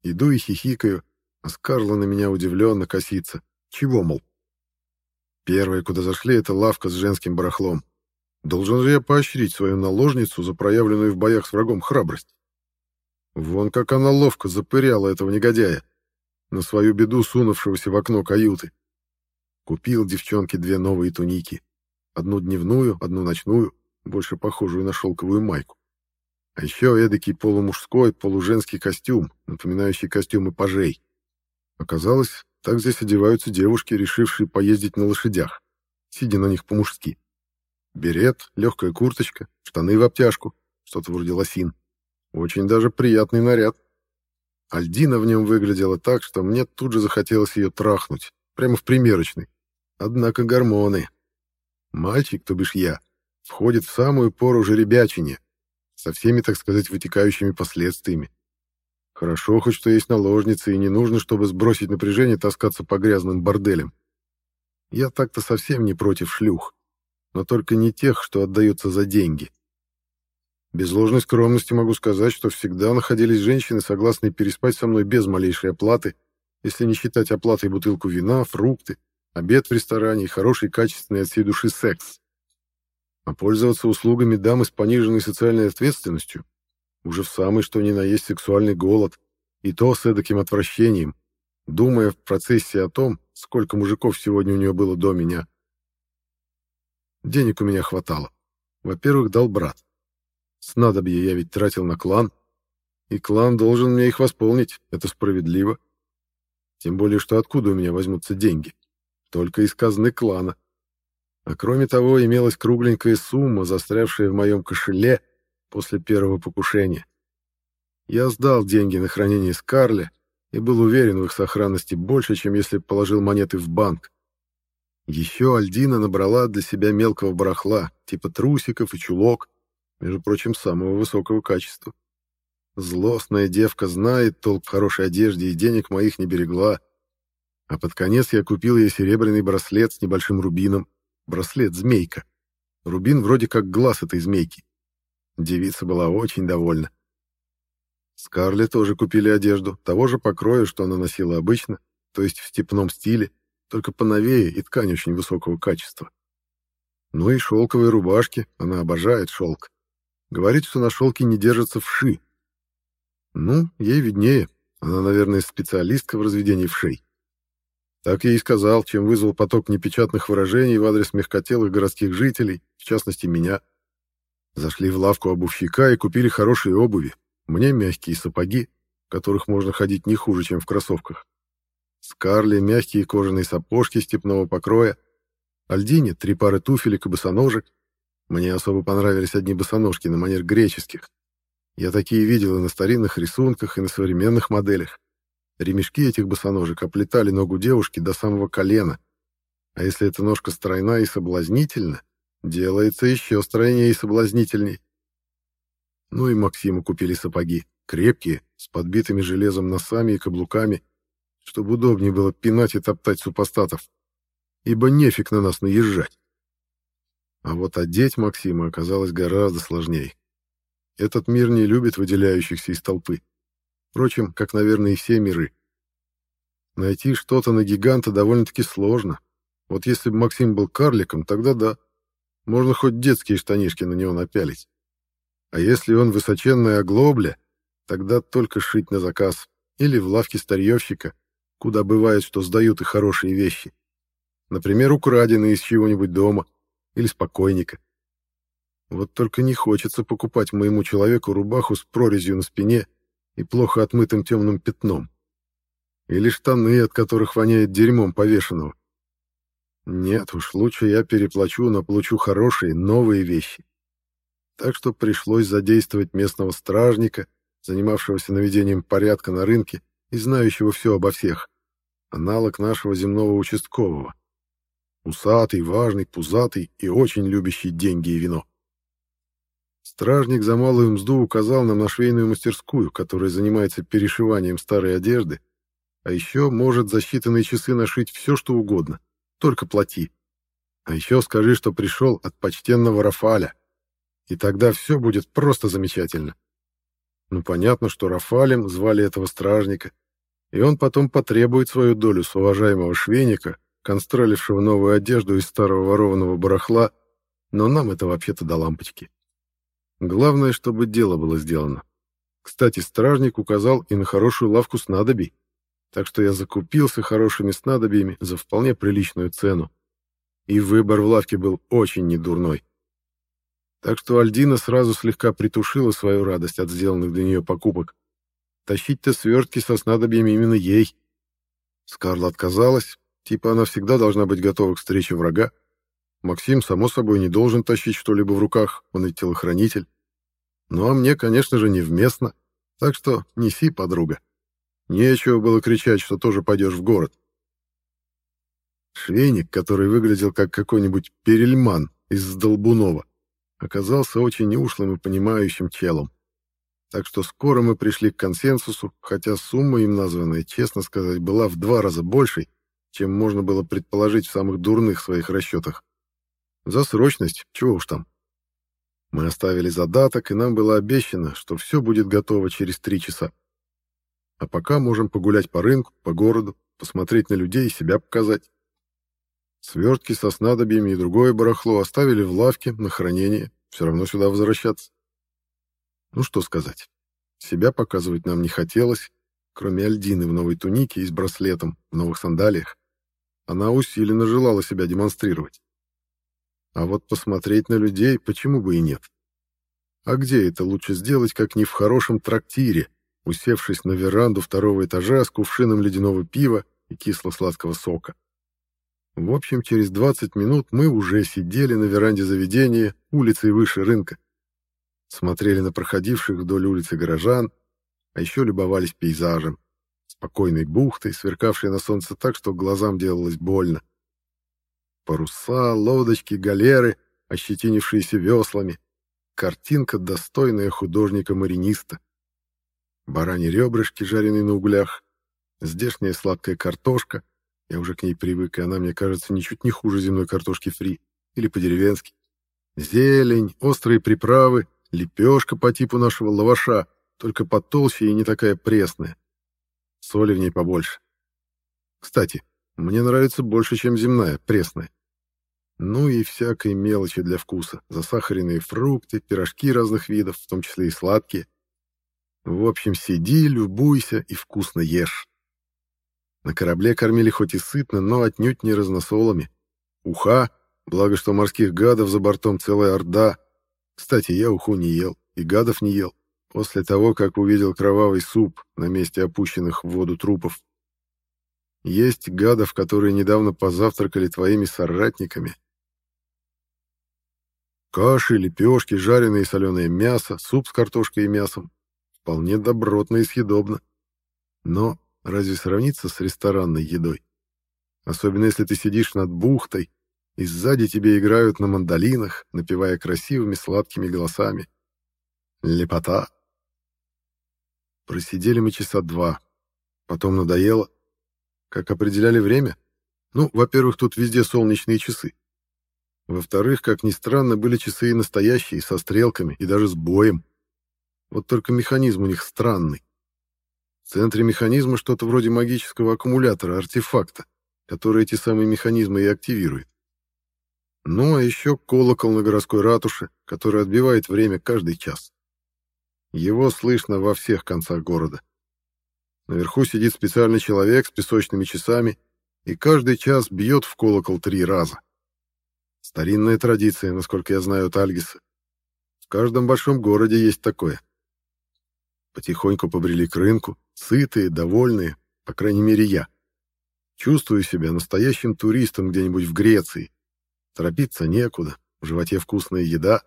Иду и хихикаю, а Скарла на меня удивленно косится. Чего, мол? Первое, куда зашли, это лавка с женским барахлом. Должен же я поощрить свою наложницу за проявленную в боях с врагом храбрость. Вон как она ловко запыряла этого негодяя на свою беду сунувшегося в окно каюты. Купил девчонке две новые туники. Одну дневную, одну ночную, больше похожую на шелковую майку. А еще эдакий полумужской, полуженский костюм, напоминающий костюмы пажей. Оказалось, так здесь одеваются девушки, решившие поездить на лошадях, сидя на них по-мужски. Берет, легкая курточка, штаны в обтяжку, что-то вроде лосин. Очень даже приятный наряд. Альдина в нем выглядела так, что мне тут же захотелось ее трахнуть, прямо в примерочной. Однако гормоны. Мальчик, то бишь я, входит в самую пору жеребячине, со всеми, так сказать, вытекающими последствиями. Хорошо хоть что есть наложницы, и не нужно, чтобы сбросить напряжение, таскаться по грязным борделям. Я так-то совсем не против шлюх, но только не тех, что отдаются за деньги. Без ложной скромности могу сказать, что всегда находились женщины, согласные переспать со мной без малейшей оплаты, если не считать оплатой бутылку вина, фрукты, обед в ресторане и хороший качественный от всей души секс. А пользоваться услугами дамы с пониженной социальной ответственностью уже в самый что ни на есть сексуальный голод, и то с эдаким отвращением, думая в процессе о том, сколько мужиков сегодня у нее было до меня. Денег у меня хватало. Во-первых, дал брат. Снадобье я ведь тратил на клан, и клан должен мне их восполнить, это справедливо. Тем более, что откуда у меня возьмутся деньги? Только из казны клана. А кроме того, имелась кругленькая сумма, застрявшая в моем кошеле после первого покушения. Я сдал деньги на хранение Скарля и был уверен в их сохранности больше, чем если положил монеты в банк. Еще Альдина набрала для себя мелкого барахла, типа трусиков и чулок, между прочим, самого высокого качества. Злостная девка знает толк в хорошей одежде и денег моих не берегла. А под конец я купил ей серебряный браслет с небольшим рубином. Браслет-змейка. Рубин вроде как глаз этой змейки. Девица была очень довольна. Скарле тоже купили одежду, того же покроя, что она носила обычно, то есть в степном стиле, только поновее и ткань очень высокого качества. Ну и шелковые рубашки, она обожает шелк. Говорит, что на шелке не держится вши, ну, ей виднее. Она, наверное, специалистка в разведении вшей. Так я и сказал, чем вызвал поток непечатных выражений в адрес мягкотелых городских жителей, в частности, меня. Зашли в лавку обувщика и купили хорошие обуви. Мне мягкие сапоги, в которых можно ходить не хуже, чем в кроссовках. Скарли мягкие кожаные сапожки степного покроя. Альдине три пары туфелек и босоножек. Мне особо понравились одни босоножки на манер греческих. Я такие видел и на старинных рисунках, и на современных моделях. Ремешки этих босоножек оплетали ногу девушки до самого колена. А если эта ножка стройна и соблазнительна, делается еще стройнее и соблазнительней. Ну и Максиму купили сапоги. Крепкие, с подбитыми железом носами и каблуками, чтобы удобнее было пинать и топтать супостатов. Ибо нефиг на нас наезжать. А вот одеть Максима оказалось гораздо сложнее. Этот мир не любит выделяющихся из толпы. Впрочем, как, наверное, и все миры. Найти что-то на гиганта довольно-таки сложно. Вот если бы Максим был карликом, тогда да. Можно хоть детские штанишки на него напялить. А если он высоченная оглобля, тогда только шить на заказ. Или в лавке старьевщика, куда бывает, что сдают и хорошие вещи. Например, украденные из чего-нибудь дома или спокойника. Вот только не хочется покупать моему человеку рубаху с прорезью на спине и плохо отмытым темным пятном. Или штаны, от которых воняет дерьмом повешенного. Нет уж, лучше я переплачу, но получу хорошие, новые вещи. Так что пришлось задействовать местного стражника, занимавшегося наведением порядка на рынке и знающего все обо всех. Аналог нашего земного участкового. Усатый, важный, пузатый и очень любящий деньги и вино. Стражник за малую мзду указал нам на швейную мастерскую, которая занимается перешиванием старой одежды, а еще может за считанные часы нашить все, что угодно. Только плати. А еще скажи, что пришел от почтенного Рафаля. И тогда все будет просто замечательно. Ну, понятно, что Рафалем звали этого стражника, и он потом потребует свою долю с уважаемого швейника, констралившего новую одежду из старого ворованного барахла, но нам это вообще-то до лампочки. Главное, чтобы дело было сделано. Кстати, стражник указал и на хорошую лавку снадобий, так что я закупился хорошими снадобьями за вполне приличную цену. И выбор в лавке был очень недурной. Так что Альдина сразу слегка притушила свою радость от сделанных для нее покупок. Тащить-то свертки со снадобьями именно ей. Скарла отказалась, типа она всегда должна быть готова к встрече врага, Максим, само собой, не должен тащить что-либо в руках, он и телохранитель. Ну а мне, конечно же, невместно. Так что неси, подруга. Нечего было кричать, что тоже пойдешь в город. Швейник, который выглядел как какой-нибудь перельман из Долбунова, оказался очень неушлым и понимающим челом. Так что скоро мы пришли к консенсусу, хотя сумма им названная, честно сказать, была в два раза большей, чем можно было предположить в самых дурных своих расчетах. За срочность, чего уж там. Мы оставили задаток, и нам было обещано, что все будет готово через три часа. А пока можем погулять по рынку, по городу, посмотреть на людей и себя показать. Свертки со снадобьями и другое барахло оставили в лавке на хранение, все равно сюда возвращаться. Ну что сказать. Себя показывать нам не хотелось, кроме Альдины в новой тунике и с браслетом, в новых сандалиях. Она усиленно желала себя демонстрировать. А вот посмотреть на людей почему бы и нет? А где это лучше сделать, как не в хорошем трактире, усевшись на веранду второго этажа с кувшином ледяного пива и кисло-сладкого сока? В общем, через 20 минут мы уже сидели на веранде заведения, улицей выше рынка. Смотрели на проходивших вдоль улицы горожан, а еще любовались пейзажем, спокойной бухтой, сверкавшей на солнце так, что глазам делалось больно. Паруса, лодочки, галеры, ощетинившиеся веслами. Картинка, достойная художника-мариниста. Бараньи ребрышки, жареные на углях. Здешняя сладкая картошка. Я уже к ней привык, и она мне кажется ничуть не хуже земной картошки фри. Или по-деревенски. Зелень, острые приправы, лепешка по типу нашего лаваша, только потолще и не такая пресная. Соли в ней побольше. Кстати, мне нравится больше, чем земная, пресная. Ну и всякой мелочи для вкуса. Засахаренные фрукты, пирожки разных видов, в том числе и сладкие. В общем, сиди, любуйся и вкусно ешь. На корабле кормили хоть и сытно, но отнюдь не разносолами. Уха, благо что морских гадов за бортом целая орда. Кстати, я уху не ел и гадов не ел, после того, как увидел кровавый суп на месте опущенных в воду трупов. Есть гадов, которые недавно позавтракали твоими соратниками, Каши, лепешки, жареное и соленое мясо, суп с картошкой и мясом. Вполне добротно и съедобно. Но разве сравнится с ресторанной едой? Особенно если ты сидишь над бухтой, и сзади тебе играют на мандолинах, напевая красивыми сладкими голосами. Лепота. Просидели мы часа два. Потом надоело. Как определяли время? Ну, во-первых, тут везде солнечные часы. Во-вторых, как ни странно, были часы и настоящие, со стрелками, и даже с боем. Вот только механизм у них странный. В центре механизма что-то вроде магического аккумулятора, артефакта, который эти самые механизмы и активирует. Ну, а еще колокол на городской ратуше, который отбивает время каждый час. Его слышно во всех концах города. Наверху сидит специальный человек с песочными часами, и каждый час бьет в колокол три раза. Старинная традиция, насколько я знаю, от Альгиса. В каждом большом городе есть такое. Потихоньку побрели к рынку, сытые, довольные, по крайней мере, я. Чувствую себя настоящим туристом где-нибудь в Греции. Торопиться некуда, в животе вкусная еда.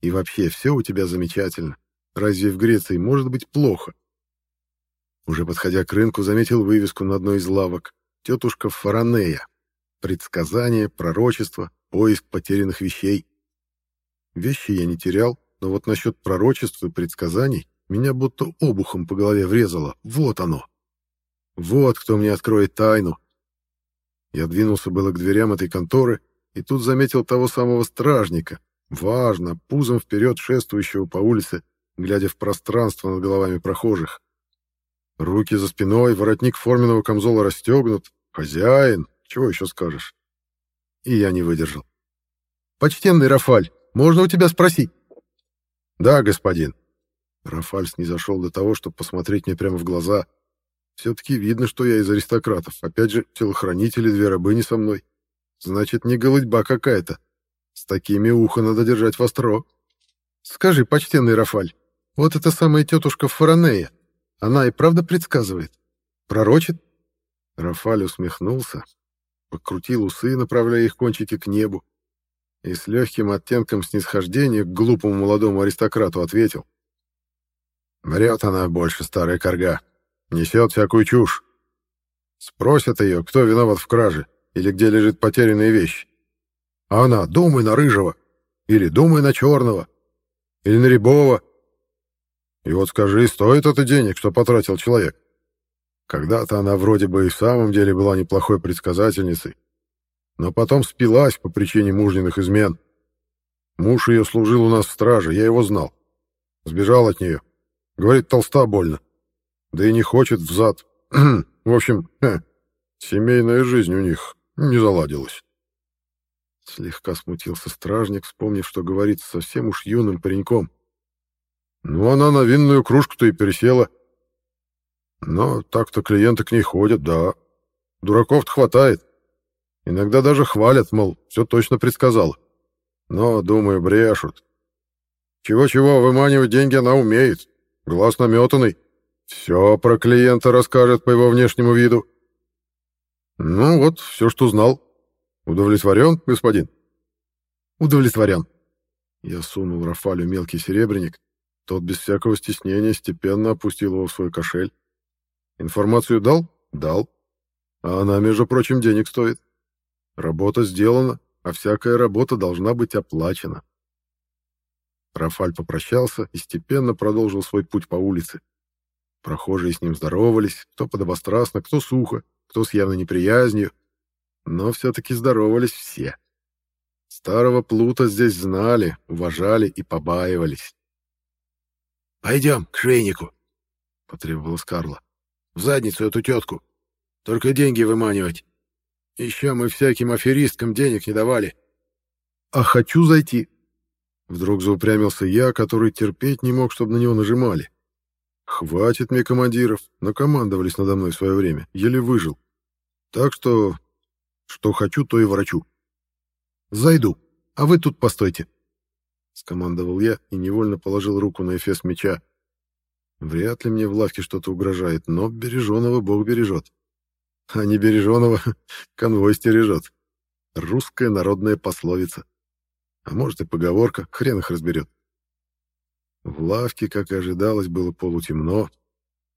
И вообще, все у тебя замечательно. Разве в Греции может быть плохо? Уже подходя к рынку, заметил вывеску на одной из лавок. Тетушка Фаранея. Предсказание, пророчество, поиск потерянных вещей. Вещи я не терял, но вот насчет пророчеств и предсказаний меня будто обухом по голове врезало. Вот оно. Вот кто мне откроет тайну. Я двинулся было к дверям этой конторы, и тут заметил того самого стражника, важно, пузом вперед шествующего по улице, глядя в пространство над головами прохожих. Руки за спиной, воротник форменного камзола расстегнут. Хозяин, чего еще скажешь? И я не выдержал. «Почтенный Рафаль, можно у тебя спросить?» «Да, господин». Рафаль снизошел до того, чтобы посмотреть мне прямо в глаза. Все-таки видно, что я из аристократов. Опять же, телохранители, две рабыни со мной. Значит, не голытьба какая-то. С такими ухо надо держать востро. Скажи, почтенный Рафаль, вот эта самая тетушка Фаранея, она и правда предсказывает? Пророчит? Рафаль усмехнулся, покрутил усы, направляя их кончики к небу, и с легким оттенком снисхождения к глупому молодому аристократу ответил. «Врет она больше, старая корга. Несет всякую чушь. Спросят ее, кто виноват в краже или где лежит потерянная вещь. А она, думай на рыжего, или думай на черного, или на рябого. И вот скажи, стоит это денег, что потратил человек? Когда-то она вроде бы и в самом деле была неплохой предсказательницей, но потом спилась по причине мужниных измен. Муж ее служил у нас в страже, я его знал. Сбежал от нее. Говорит, толста больно. да и не хочет взад. <clears throat> В общем, семейная жизнь у них не заладилась. Слегка смутился стражник, вспомнив, что говорит совсем уж юным пареньком. Ну, она на винную кружку-то и пересела. Но так-то клиенты к ней ходят, да. Дураков-то хватает. Иногда даже хвалят, мол, все точно предсказала. Но, думаю, брешут. Чего-чего, выманивать деньги она умеет. Глаз наметанный. Все про клиента расскажет по его внешнему виду. Ну вот, все, что знал. Удовлетворен, господин? Удовлетворен. Я сунул Рафалю мелкий серебряник. Тот без всякого стеснения степенно опустил его в свой кошель. Информацию дал? Дал. А она, между прочим, денег стоит. Работа сделана, а всякая работа должна быть оплачена. Рафаль попрощался и степенно продолжил свой путь по улице. Прохожие с ним здоровались, кто подобострастно, кто сухо, кто с явной неприязнью, но все-таки здоровались все. Старого Плута здесь знали, уважали и побаивались. «Пойдем к швейнику», — потребовала Скарла. «В задницу эту тетку. Только деньги выманивать. Еще мы всяким аферисткам денег не давали». «А хочу зайти», — вдруг заупрямился я, который терпеть не мог, чтобы на него нажимали. «Хватит мне командиров, накомандовались надо мной в свое время, еле выжил. Так что что хочу, то и врачу. Зайду, а вы тут постойте. Скомандовал я и невольно положил руку на эфес меча. Вряд ли мне в лавке что-то угрожает, но береженого Бог бережет. А не береженого <laughs> конвой стережет. Русская народная пословица. А может и поговорка, хрен их разберет. В лавке, как и ожидалось, было полутемно.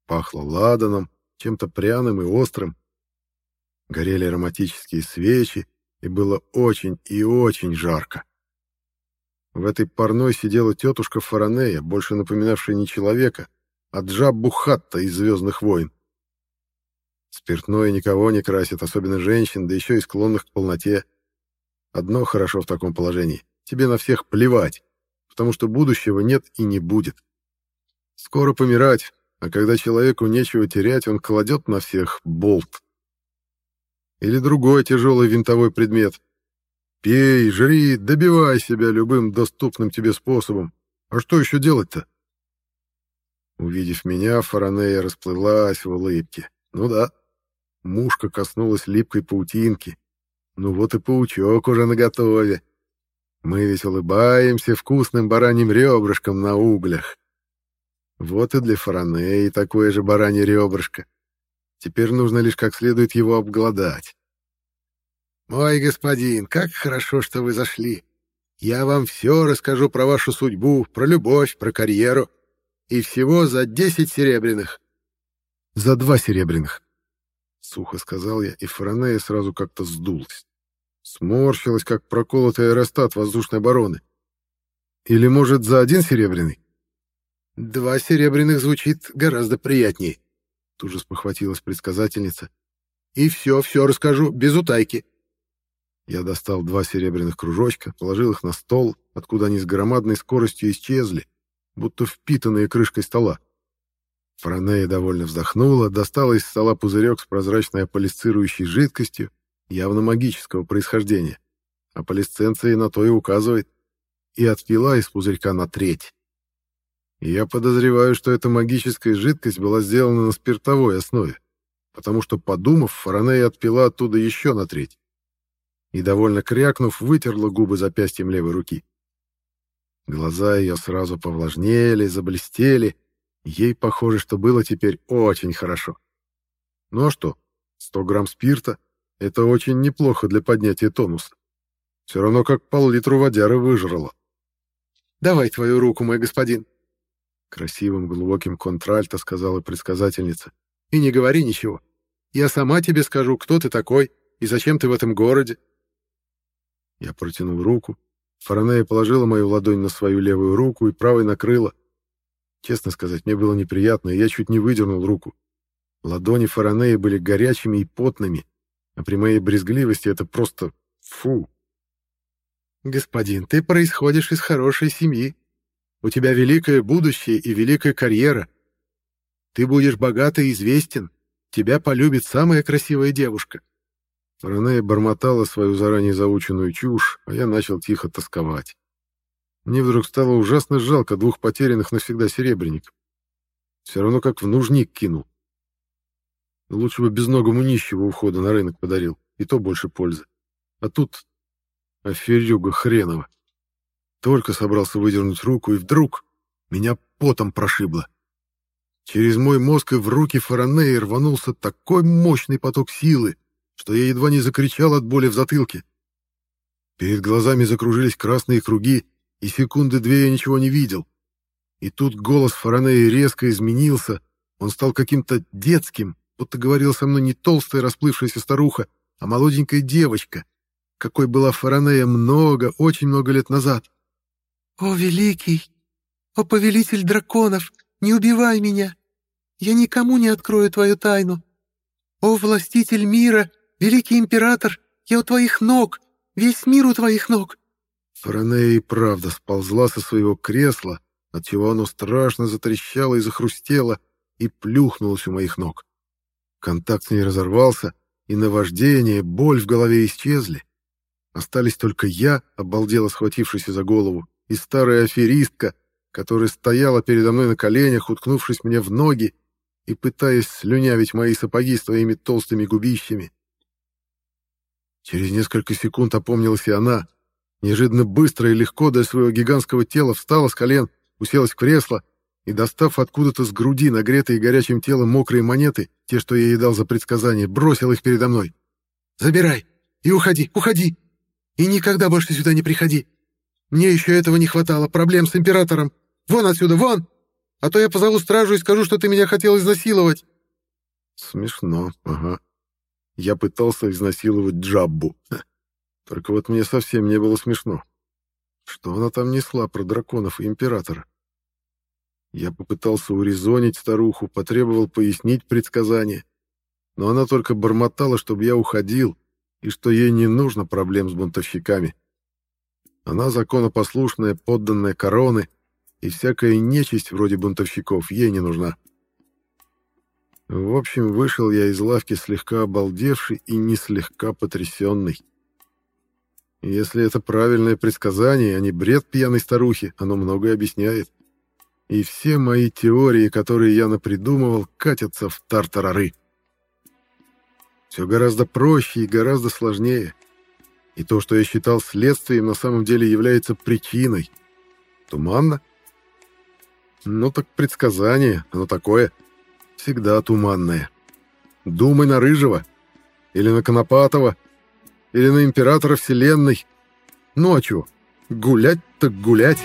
Пахло ладаном, чем-то пряным и острым. Горели ароматические свечи, и было очень и очень жарко. В этой парной сидела тетушка Фаранея, больше напоминавшая не человека, а Джаббу Хатта из «Звездных войн». Спиртное никого не красит, особенно женщин, да еще и склонных к полноте. Одно хорошо в таком положении — тебе на всех плевать, потому что будущего нет и не будет. Скоро помирать, а когда человеку нечего терять, он кладет на всех болт. Или другой тяжелый винтовой предмет. Пей, жри, добивай себя любым доступным тебе способом. А что еще делать-то? Увидев меня, Фаранея расплылась в улыбке. Ну да, мушка коснулась липкой паутинки. Ну вот и паучок уже наготове. Мы ведь улыбаемся вкусным бараньим ребрышком на углях. Вот и для Фаранеи такое же баранье ребрышко. Теперь нужно лишь как следует его обглодать. «Мой господин, как хорошо, что вы зашли. Я вам все расскажу про вашу судьбу, про любовь, про карьеру. И всего за десять серебряных». «За два серебряных», — сухо сказал я, и Фаранея сразу как-то сдулась. Сморщилась, как проколотый аэростат воздушной обороны. «Или, может, за один серебряный?» «Два серебряных звучит гораздо приятнее», Тут же спохватилась предсказательница. «И все, все расскажу, без утайки». Я достал два серебряных кружочка, положил их на стол, откуда они с громадной скоростью исчезли, будто впитанные крышкой стола. Франея довольно вздохнула, достала из стола пузырек с прозрачной аполисцирующей жидкостью, явно магического происхождения. Аполисценция на то и указывает. И отпила из пузырька на треть я подозреваю, что эта магическая жидкость была сделана на спиртовой основе, потому что, подумав, Фаранея отпила оттуда еще на треть. И, довольно крякнув, вытерла губы запястьем левой руки. Глаза ее сразу повлажнели, заблестели. Ей, похоже, что было теперь очень хорошо. Ну а что, 100 грамм спирта — это очень неплохо для поднятия тонуса. Все равно как пол-литру водяры выжрала. «Давай твою руку, мой господин», Красивым глубоким контральто сказала предсказательница. «И не говори ничего. Я сама тебе скажу, кто ты такой и зачем ты в этом городе». Я протянул руку. Фаранея положила мою ладонь на свою левую руку и правой накрыла. Честно сказать, мне было неприятно, и я чуть не выдернул руку. Ладони Фаранеи были горячими и потными, а при моей брезгливости это просто фу. «Господин, ты происходишь из хорошей семьи», у тебя великое будущее и великая карьера. Ты будешь богат и известен. Тебя полюбит самая красивая девушка. Ранея бормотала свою заранее заученную чушь, а я начал тихо тосковать. Мне вдруг стало ужасно жалко двух потерянных навсегда серебряников. Все равно как в нужник кинул. Лучше бы безногому нищего ухода на рынок подарил, и то больше пользы. А тут аферюга хренова. Только собрался выдернуть руку, и вдруг меня потом прошибло. Через мой мозг и в руки Фаранеи рванулся такой мощный поток силы, что я едва не закричал от боли в затылке. Перед глазами закружились красные круги, и секунды две я ничего не видел. И тут голос Фаранеи резко изменился, он стал каким-то детским, будто говорил со мной не толстая расплывшаяся старуха, а молоденькая девочка, какой была Фаранея много, очень много лет назад. «О, великий! О, повелитель драконов! Не убивай меня! Я никому не открою твою тайну! О, властитель мира, великий император, я у твоих ног! Весь мир у твоих ног!» Фаранея и правда сползла со своего кресла, отчего оно страшно затрещало и захрустело, и плюхнулось у моих ног. Контакт с ней разорвался, и наваждение, боль в голове исчезли. Остались только я, обалдело схватившийся за голову, и старая аферистка, которая стояла передо мной на коленях, уткнувшись мне в ноги и пытаясь слюнявить мои сапоги своими толстыми губищами. Через несколько секунд опомнилась и она. Неожиданно быстро и легко до своего гигантского тела встала с колен, уселась в кресло и, достав откуда-то с груди нагретые горячим телом мокрые монеты, те, что я ей дал за предсказание, бросил их передо мной. «Забирай! И уходи, уходи! И никогда больше сюда не приходи! Мне еще этого не хватало, проблем с императором! Вон отсюда, вон! А то я позову стражу и скажу, что ты меня хотел изнасиловать!» Смешно, ага. Я пытался изнасиловать Джаббу. Только вот мне совсем не было смешно. Что она там несла про драконов и императора? Я попытался урезонить старуху, потребовал пояснить предсказание. Но она только бормотала, чтобы я уходил, и что ей не нужно проблем с бунтовщиками. Она законопослушная, подданная короны, и всякая нечисть вроде бунтовщиков ей не нужна. В общем, вышел я из лавки слегка обалдевший и не слегка потрясенный. Если это правильное предсказание, а не бред пьяной старухи, оно многое объясняет и все мои теории, которые я напридумывал, катятся в тартарары. Все гораздо проще и гораздо сложнее. И то, что я считал следствием, на самом деле является причиной. Туманно? Ну так предсказание, оно такое. Всегда туманное. Думай на Рыжего. Или на Конопатова. Или на Императора Вселенной. Ну а чё? Гулять так гулять.